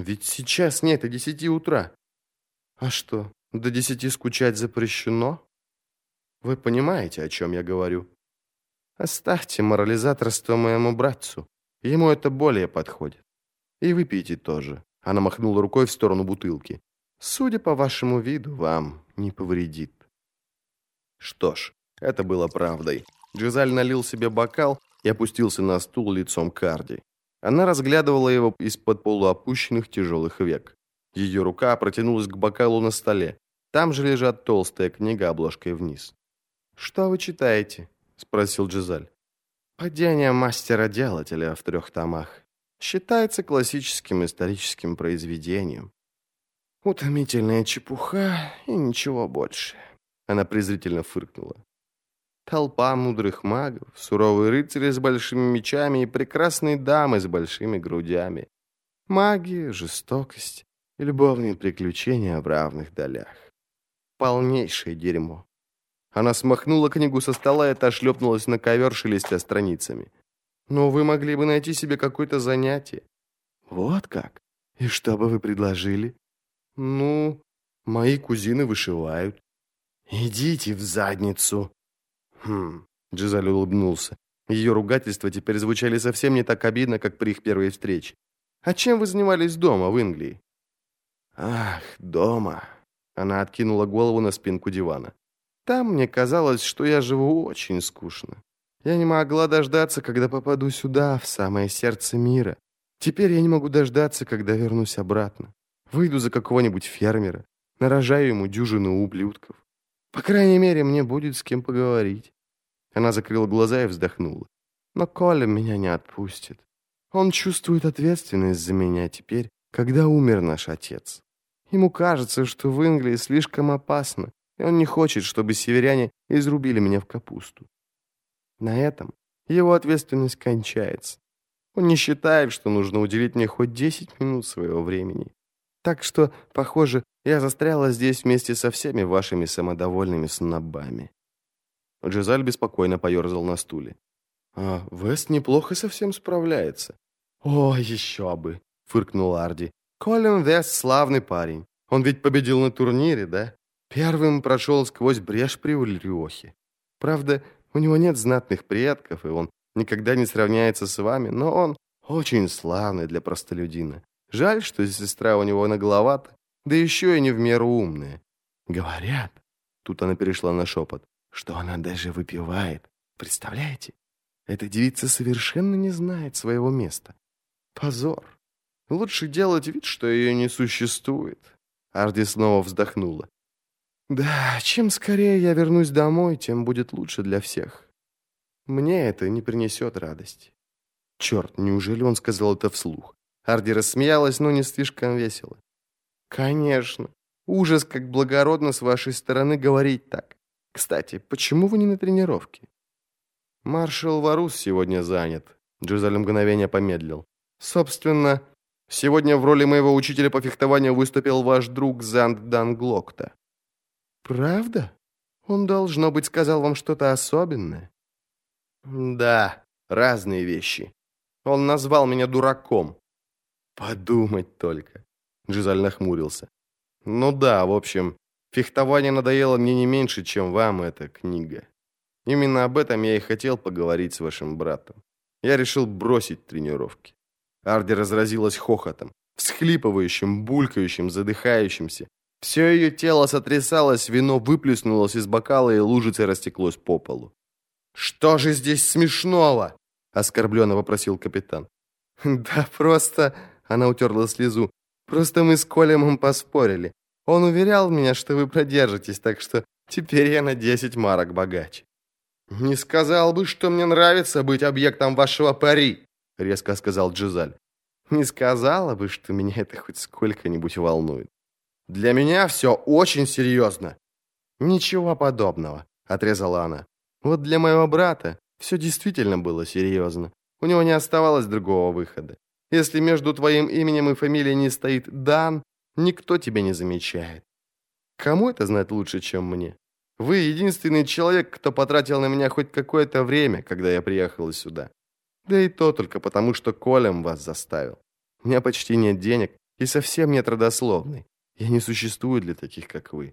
Ведь сейчас нет и десяти утра. А что, до десяти скучать запрещено? Вы понимаете, о чем я говорю? Оставьте морализаторство моему братцу. Ему это более подходит. И выпейте тоже. Она махнула рукой в сторону бутылки. Судя по вашему виду, вам не повредит. Что ж, это было правдой. Джизаль налил себе бокал и опустился на стул лицом к Арди. Она разглядывала его из-под полуопущенных тяжелых век. Ее рука протянулась к бокалу на столе. Там же лежат толстая книга обложкой вниз. «Что вы читаете?» — спросил Джизаль. «Падение мастера-делателя в трех томах. Считается классическим историческим произведением. Утомительная чепуха и ничего больше». Она презрительно фыркнула. Толпа мудрых магов, суровые рыцари с большими мечами и прекрасные дамы с большими грудями. Магия, жестокость и любовные приключения в равных долях. Полнейшее дерьмо. Она смахнула книгу со стола и та шлепнулась на ковер, шелестя страницами. «Но вы могли бы найти себе какое-то занятие». «Вот как? И что бы вы предложили?» «Ну, мои кузины вышивают». «Идите в задницу!» «Хм...» — Джизаль улыбнулся. Ее ругательства теперь звучали совсем не так обидно, как при их первой встрече. «А чем вы занимались дома в Англии?» «Ах, дома!» Она откинула голову на спинку дивана. Там мне казалось, что я живу очень скучно. Я не могла дождаться, когда попаду сюда, в самое сердце мира. Теперь я не могу дождаться, когда вернусь обратно. Выйду за какого-нибудь фермера, нарожаю ему дюжину ублюдков. По крайней мере, мне будет с кем поговорить. Она закрыла глаза и вздохнула. Но Коля меня не отпустит. Он чувствует ответственность за меня теперь, когда умер наш отец. Ему кажется, что в Англии слишком опасно, и он не хочет, чтобы северяне изрубили меня в капусту. На этом его ответственность кончается. Он не считает, что нужно уделить мне хоть 10 минут своего времени. Так что, похоже, я застряла здесь вместе со всеми вашими самодовольными снобами». Джизаль беспокойно поерзал на стуле. «А Вест неплохо совсем справляется». «О, еще бы!» — фыркнул Арди. «Колин Вест славный парень. Он ведь победил на турнире, да? Первым прошел сквозь брешь при Ульрихе. Правда, у него нет знатных предков, и он никогда не сравняется с вами, но он очень славный для простолюдина. Жаль, что сестра у него нагловата, да еще и не в меру умная. Говорят, тут она перешла на шепот, что она даже выпивает. Представляете? Эта девица совершенно не знает своего места. Позор. Лучше делать вид, что ее не существует. Арди снова вздохнула. Да, чем скорее я вернусь домой, тем будет лучше для всех. Мне это не принесет радости. Черт, неужели он сказал это вслух? Арди рассмеялась, но не слишком весело. Конечно. Ужас, как благородно с вашей стороны говорить так. Кстати, почему вы не на тренировке? Маршал Варус сегодня занят. Джузаль мгновение помедлил. Собственно, сегодня в роли моего учителя по фехтованию выступил ваш друг Занд Данглокта. «Правда? Он, должно быть, сказал вам что-то особенное?» «Да, разные вещи. Он назвал меня дураком». «Подумать только!» Джизаль нахмурился. «Ну да, в общем, фехтование надоело мне не меньше, чем вам эта книга. Именно об этом я и хотел поговорить с вашим братом. Я решил бросить тренировки». Арди разразилась хохотом, всхлипывающим, булькающим, задыхающимся, все ее тело сотрясалось, вино выплеснулось из бокала и лужицей растеклось по полу. «Что же здесь смешного?» — оскорбленно вопросил капитан. «Да просто...» — она утерла слезу. «Просто мы с Колемом поспорили. Он уверял меня, что вы продержитесь, так что теперь я на десять марок богаче». «Не сказал бы, что мне нравится быть объектом вашего пари», — резко сказал Джизаль. «Не сказала бы, что меня это хоть сколько-нибудь волнует. Для меня все очень серьезно». «Ничего подобного», — отрезала она. «Вот для моего брата все действительно было серьезно. У него не оставалось другого выхода. Если между твоим именем и фамилией не стоит «Дан», никто тебя не замечает. Кому это знать лучше, чем мне? Вы единственный человек, кто потратил на меня хоть какое-то время, когда я приехала сюда. Да и то только потому, что Колем вас заставил. У меня почти нет денег, И совсем нет родословной. Я не существую для таких, как вы.